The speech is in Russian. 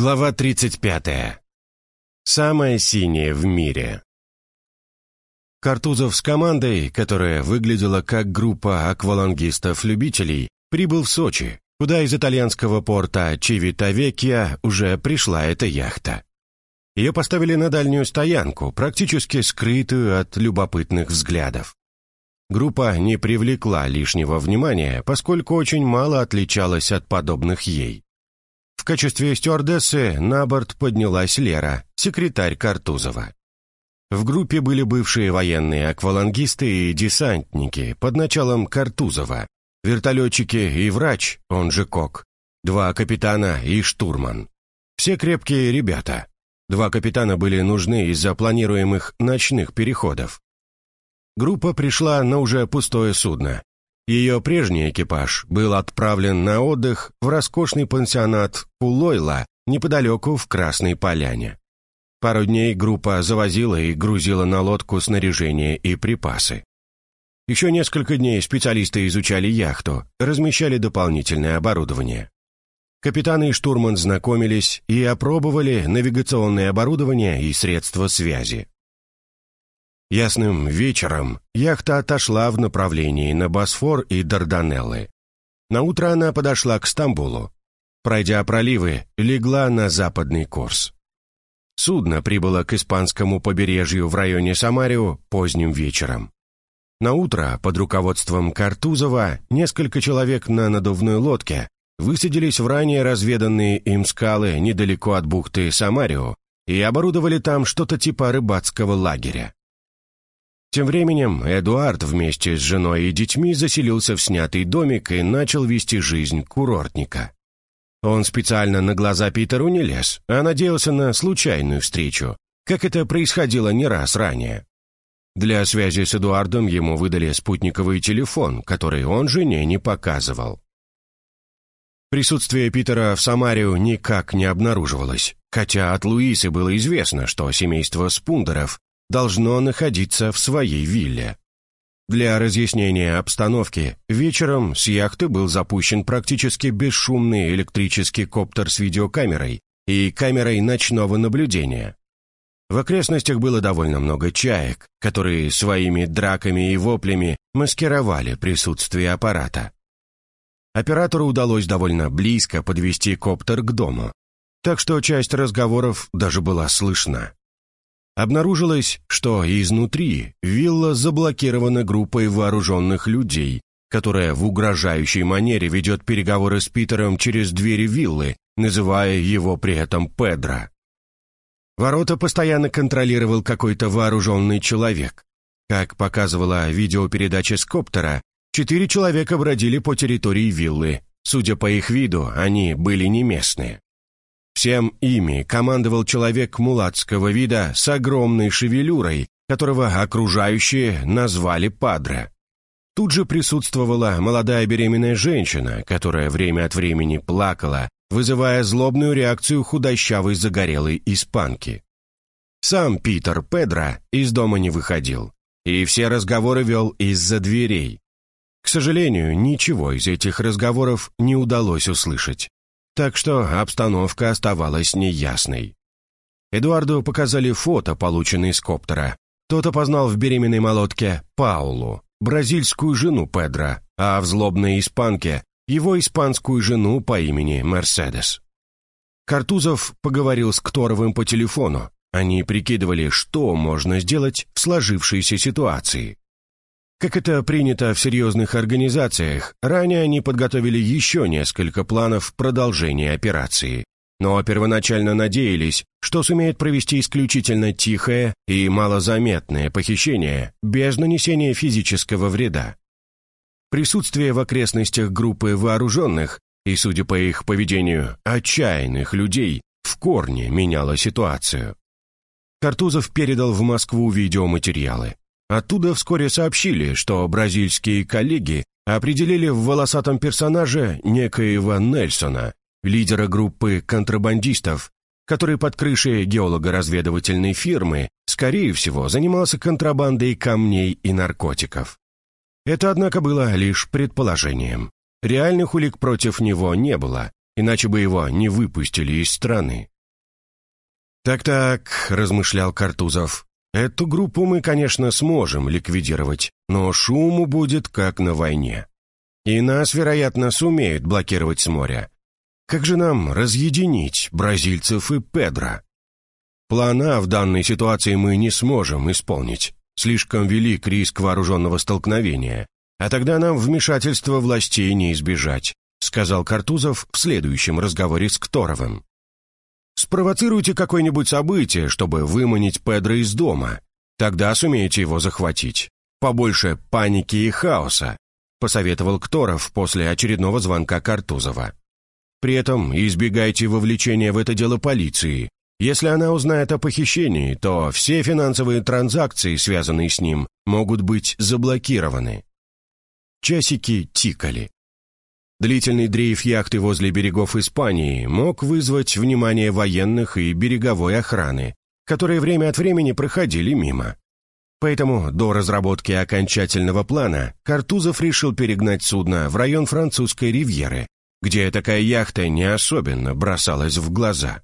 Глава 35. Самое синее в мире. Картузов с командой, которая выглядела как группа аквалангистов-любителей, прибыл в Сочи, куда из итальянского порта Чивитавекья уже пришла эта яхта. Ее поставили на дальнюю стоянку, практически скрытую от любопытных взглядов. Группа не привлекла лишнего внимания, поскольку очень мало отличалась от подобных ей. В качестве стюардессы на борт поднялась Лера, секретарь Картузова. В группе были бывшие военные аквалангисты и десантники под началом Картузова, вертолетчики и врач, он же Кок, два капитана и штурман. Все крепкие ребята. Два капитана были нужны из-за планируемых ночных переходов. Группа пришла на уже пустое судно, ее прежний экипаж был отправлен на отдых в роскошный пансионат Улойла неподалеку в Красной Поляне. Пару дней группа завозила и грузила на лодку снаряжение и припасы. Еще несколько дней специалисты изучали яхту, размещали дополнительное оборудование. Капитан и штурман знакомились и опробовали навигационное оборудование и средства связи. Ясным вечером яхта отошла в направлении на Босфор и Дарданеллы. Наутро она подошла к Стамбулу. Пройдя проливы, легла на западный курс. Судно прибыло к испанскому побережью в районе Самарио поздним вечером. На утро под руководством Картузова несколько человек на надувной лодке высадились в ранее разведанные им скалы недалеко от бухты Самарио и оборудовали там что-то типа рыбацкого лагеря. Тем временем Эдуард вместе с женой и детьми заселился в снятый домик и начал вести жизнь курортника. Он специально на глаза Питеру не лез, а надеялся на случайную встречу, как это происходило не раз ранее. Для связи с Эдуардом ему выдали спутниковый телефон, который он жене не показывал. Присутствие Питера в Самарию никак не обнаруживалось, хотя от Луисы было известно, что семейство Спундеров должно находиться в своей вилле. Для разъяснения обстановки вечером с яхты был запущен практически бесшумный электрический коптер с видеокамерой и камерой ночного наблюдения. В окрестностях было довольно много чаек, которые своими драками и воплями маскировали присутствие аппарата. Оператору удалось довольно близко подвести коптер к дому, так что часть разговоров даже была слышна. Обнаружилось, что изнутри вилла заблокирована группой вооруженных людей, которая в угрожающей манере ведет переговоры с Питером через двери виллы, называя его при этом Педро. Ворота постоянно контролировал какой-то вооруженный человек. Как показывала видеопередача с коптера, четыре человека бродили по территории виллы. Судя по их виду, они были не местные. Всем ими командовал человек мулатского вида с огромной шевелюрой, которого окружающие назвали Падре. Тут же присутствовала молодая беременная женщина, которая время от времени плакала, вызывая злобную реакцию худощавой загорелой испанки. Сам Питер Педро из дома не выходил, и все разговоры вел из-за дверей. К сожалению, ничего из этих разговоров не удалось услышать так что обстановка оставалась неясной. Эдуарду показали фото, полученные из коптера. Тот опознал в беременной молотке Паулу, бразильскую жену Педро, а в злобной испанке его испанскую жену по имени Мерседес. Картузов поговорил с Кторовым по телефону. Они прикидывали, что можно сделать в сложившейся ситуации. Как это принято в серьезных организациях, ранее они подготовили еще несколько планов продолжения операции, но первоначально надеялись, что сумеют провести исключительно тихое и малозаметное похищение без нанесения физического вреда. Присутствие в окрестностях группы вооруженных и, судя по их поведению, отчаянных людей в корне меняло ситуацию. Картузов передал в Москву видеоматериалы. Оттуда вскоре сообщили, что бразильские коллеги определили в волосатом персонаже некоего Нельсона, лидера группы контрабандистов, который под крышей геолого-разведывательной фирмы, скорее всего, занимался контрабандой камней и наркотиков. Это, однако, было лишь предположением. Реальных улик против него не было, иначе бы его не выпустили из страны. «Так-так», — размышлял Картузов, — «эту группу мы, конечно, сможем ликвидировать, но шуму будет как на войне. И нас, вероятно, сумеют блокировать с моря. Как же нам разъединить бразильцев и Педро? Плана в данной ситуации мы не сможем исполнить. Слишком велик риск вооруженного столкновения, а тогда нам вмешательства властей не избежать», сказал Картузов в следующем разговоре с Кторовым. Спровоцируйте какое-нибудь событие, чтобы выманить Педро из дома. Тогда сумеете его захватить. Побольше паники и хаоса», — посоветовал Кторов после очередного звонка Картузова. «При этом избегайте вовлечения в это дело полиции. Если она узнает о похищении, то все финансовые транзакции, связанные с ним, могут быть заблокированы». Часики тикали. Длительный дрейф яхты возле берегов Испании мог вызвать внимание военных и береговой охраны, которые время от времени проходили мимо. Поэтому до разработки окончательного плана Картузов решил перегнать судно в район французской ривьеры, где такая яхта не особенно бросалась в глаза.